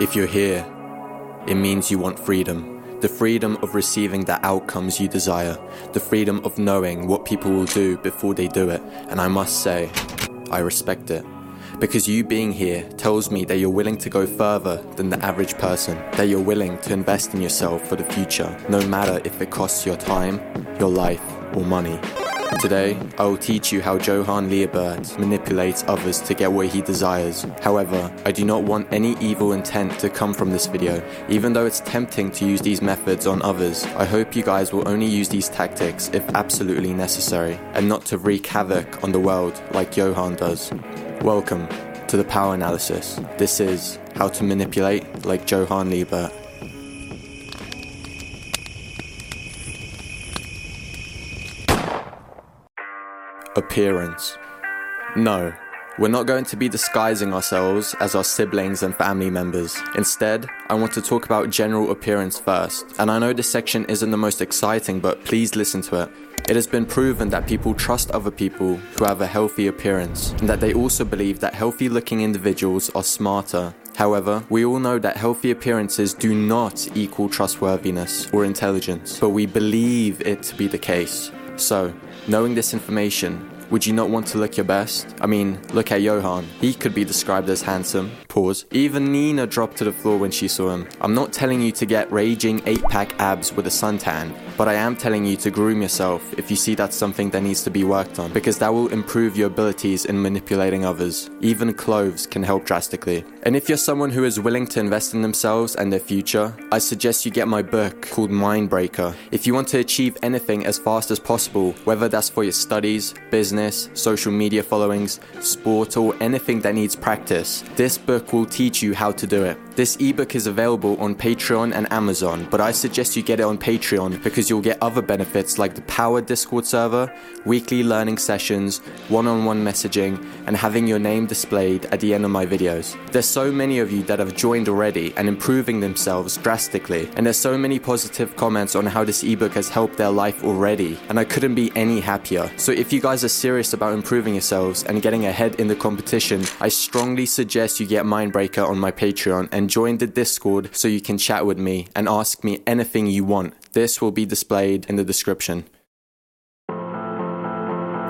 If you're here, it means you want freedom. The freedom of receiving the outcomes you desire. The freedom of knowing what people will do before they do it. And I must say, I respect it. Because you being here tells me that you're willing to go further than the average person, that you're willing to invest in yourself for the future, no matter if it costs your time, your life, or money. Today, I will teach you how Johan Liebert manipulates others to get what he desires. However, I do not want any evil intent to come from this video. Even though it's tempting to use these methods on others, I hope you guys will only use these tactics if absolutely necessary, and not to wreak havoc on the world like Johan does. Welcome to the Power Analysis. This is how to manipulate like Johan Liebert. Appearance. No, we're not going to be disguising ourselves as our siblings and family members. Instead, I want to talk about general appearance first. And I know this section isn't the most exciting, but please listen to it. It has been proven that people trust other people who have a healthy appearance, and that they also believe that healthy looking individuals are smarter. However, we all know that healthy appearances do not equal trustworthiness or intelligence, but we believe it to be the case. So, knowing this information, would you not want to look your best? I mean, look at Johan. He could be described as handsome. Pause. Even Nina dropped to the floor when she saw him. I'm not telling you to get raging 8 pack abs with a suntan, but I am telling you to groom yourself if you see that's something that needs to be worked on, because that will improve your abilities in manipulating others. Even clothes can help drastically. And if you're someone who is willing to invest in themselves and their future, I suggest you get my book called Mindbreaker. If you want to achieve anything as fast as possible, whether that's for your studies, business, social media followings, sport, or anything that needs practice, this book will teach you how to do it. This ebook is available on Patreon and Amazon, but I suggest you get it on Patreon because you'll get other benefits like the Power Discord server, weekly learning sessions, one on one messaging, and having your name displayed at the end of my videos. There's so many of you that have joined already and improving themselves drastically, and there's so many positive comments on how this ebook has helped their life already, and I couldn't be any happier. So if you guys are serious about improving yourselves and getting ahead in the competition, I strongly suggest you get Mindbreaker on my Patreon and join the Discord so you can chat with me and ask me anything you want. This will be displayed in the description.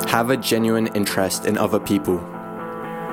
Have a genuine interest in other people.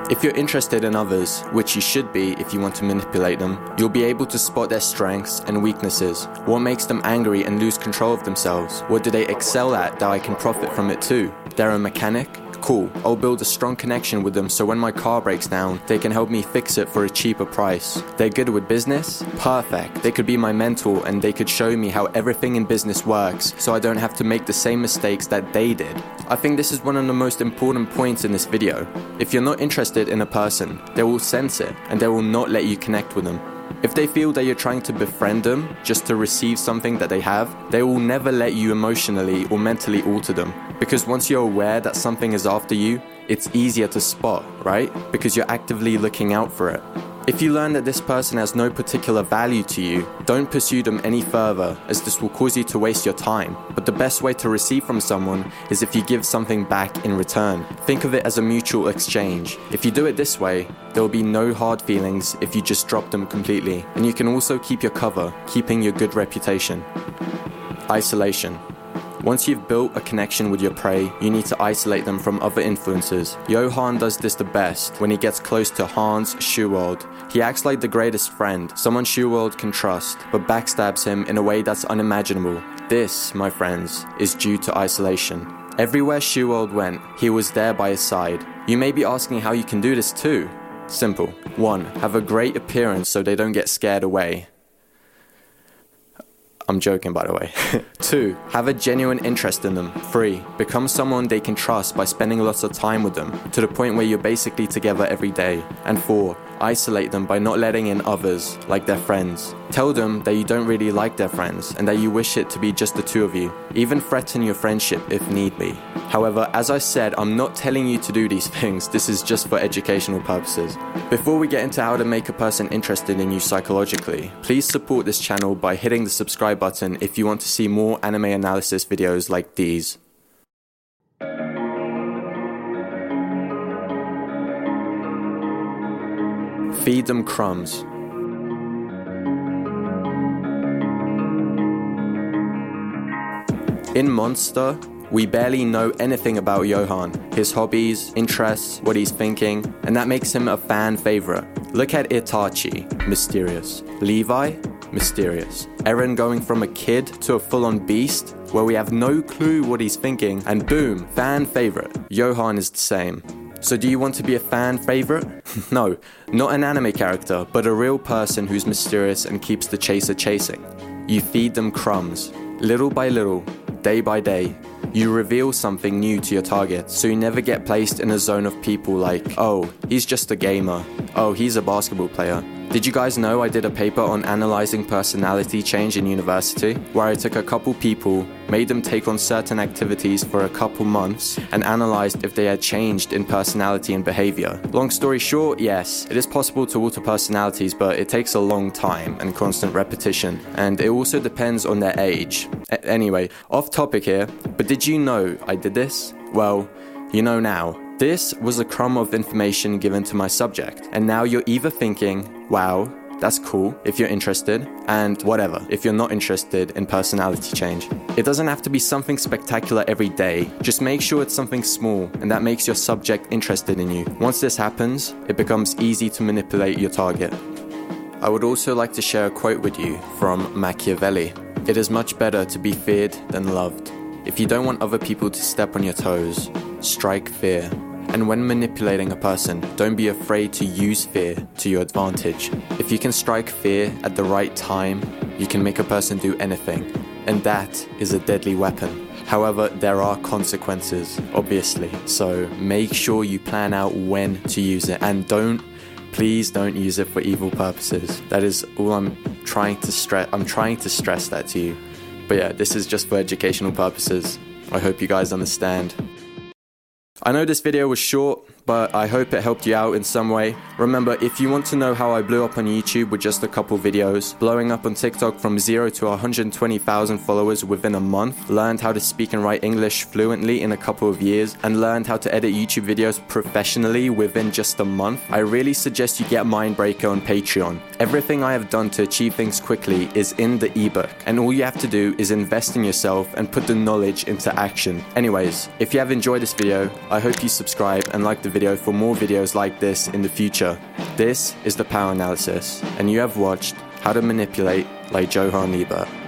If you're interested in others, which you should be if you want to manipulate them, you'll be able to spot their strengths and weaknesses. What makes them angry and lose control of themselves? What do they excel at that I can profit from it too? They're a mechanic? Cool, I'll build a strong connection with them so when my car breaks down, they can help me fix it for a cheaper price. They're good with business? Perfect. They could be my mentor and they could show me how everything in business works so I don't have to make the same mistakes that they did. I think this is one of the most important points in this video. If you're not interested in a person, they will sense it and they will not let you connect with them. If they feel that you're trying to befriend them just to receive something that they have, they will never let you emotionally or mentally alter them. Because once you're aware that something is after you, it's easier to spot, right? Because you're actively looking out for it. If you learn that this person has no particular value to you, don't pursue them any further, as this will cause you to waste your time. But the best way to receive from someone is if you give something back in return. Think of it as a mutual exchange. If you do it this way, there will be no hard feelings if you just drop them completely. And you can also keep your cover, keeping your good reputation. Isolation. Once you've built a connection with your prey, you need to isolate them from other influences. Johan does this the best when he gets close to Hans Schuwald. He acts like the greatest friend, someone Schuwald can trust, but backstabs him in a way that's unimaginable. This, my friends, is due to isolation. Everywhere Schuwald went, he was there by his side. You may be asking how you can do this too. Simple. 1. Have a great appearance so they don't get scared away. I'm joking, by the way. Two, have a genuine interest in them. Three, become someone they can trust by spending lots of time with them to the point where you're basically together every day. And four, isolate them by not letting in others, like their friends. Tell them that you don't really like their friends and that you wish it to be just the two of you. Even threaten your friendship if need be. However, as I said, I'm not telling you to do these things, this is just for educational purposes. Before we get into how to make a person interested in you psychologically, please support this channel by hitting the subscribe button if you want to see more anime analysis videos like these. feed them crumbs. In Monster, we barely know anything about Johan, his hobbies, interests, what he's thinking, and that makes him a fan favorite. Look at Itachi, mysterious. Levi, mysterious. Eren going from a kid to a full on beast, where we have no clue what he's thinking, and boom, fan favorite. Johan is the same. So, do you want to be a fan favorite? no, not an anime character, but a real person who's mysterious and keeps the chaser chasing. You feed them crumbs, little by little, day by day, you reveal something new to your target, so you never get placed in a zone of people like, oh, he's just a gamer, oh, he's a basketball player. Did you guys know I did a paper on analyzing personality change in university, where I took a couple people, made them take on certain activities for a couple months, and analyzed if they had changed in personality and behavior? Long story short, yes, it is possible to alter personalities, but it takes a long time and constant repetition, and it also depends on their age. A- anyway, off topic here, but did you know I did this? Well, you know now. This was a crumb of information given to my subject, and now you're either thinking, wow, that's cool if you're interested, and whatever if you're not interested in personality change. It doesn't have to be something spectacular every day, just make sure it's something small and that makes your subject interested in you. Once this happens, it becomes easy to manipulate your target. I would also like to share a quote with you from Machiavelli It is much better to be feared than loved. If you don't want other people to step on your toes, strike fear. And when manipulating a person, don't be afraid to use fear to your advantage. If you can strike fear at the right time, you can make a person do anything. And that is a deadly weapon. However, there are consequences, obviously. So make sure you plan out when to use it and don't please don't use it for evil purposes. That is all I'm trying to stress. I'm trying to stress that to you. But yeah, this is just for educational purposes. I hope you guys understand. I know this video was short, but I hope it helped you out in some way. Remember, if you want to know how I blew up on YouTube with just a couple videos, blowing up on TikTok from 0 to 120,000 followers within a month, learned how to speak and write English fluently in a couple of years, and learned how to edit YouTube videos professionally within just a month, I really suggest you get Mindbreaker on Patreon. Everything I have done to achieve things quickly is in the ebook, and all you have to do is invest in yourself and put the knowledge into action. Anyways, if you have enjoyed this video, I hope you subscribe and like the video for more videos like this in the future. This is the Power Analysis, and you have watched How to Manipulate like Johan Liebert.